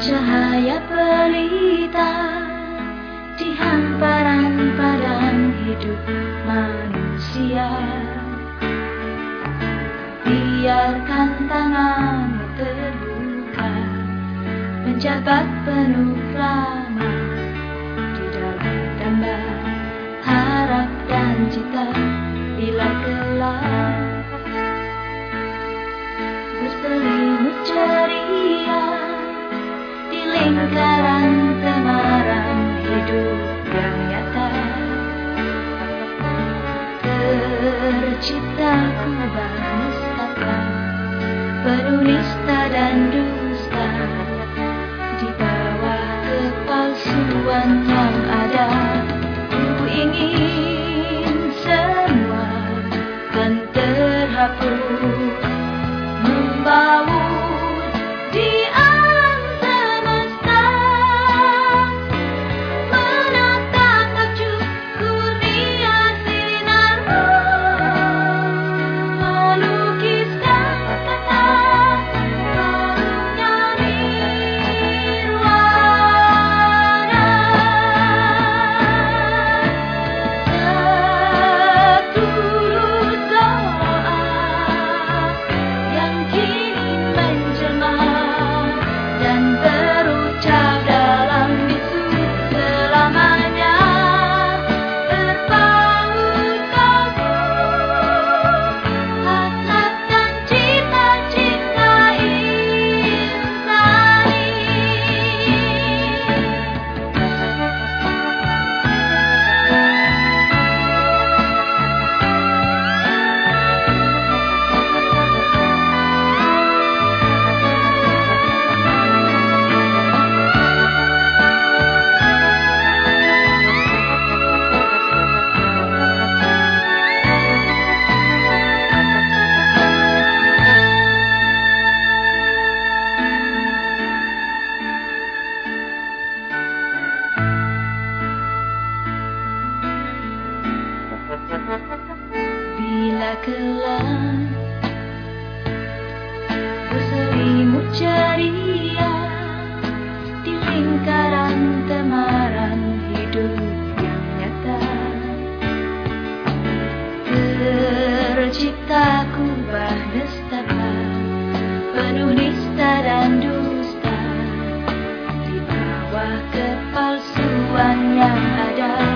Cahaya pelita Di hamparan hamparan hidup manusia. Biarkan tanganmu terbuka Menjabat penuh penuh nista dan dusta. gelap. Berselimut ceria Di lingkaran temaran hidup yang nyata. Tercipta kubah nestapa Penuh nista dusta. Di bawah kepalsuan yang ada.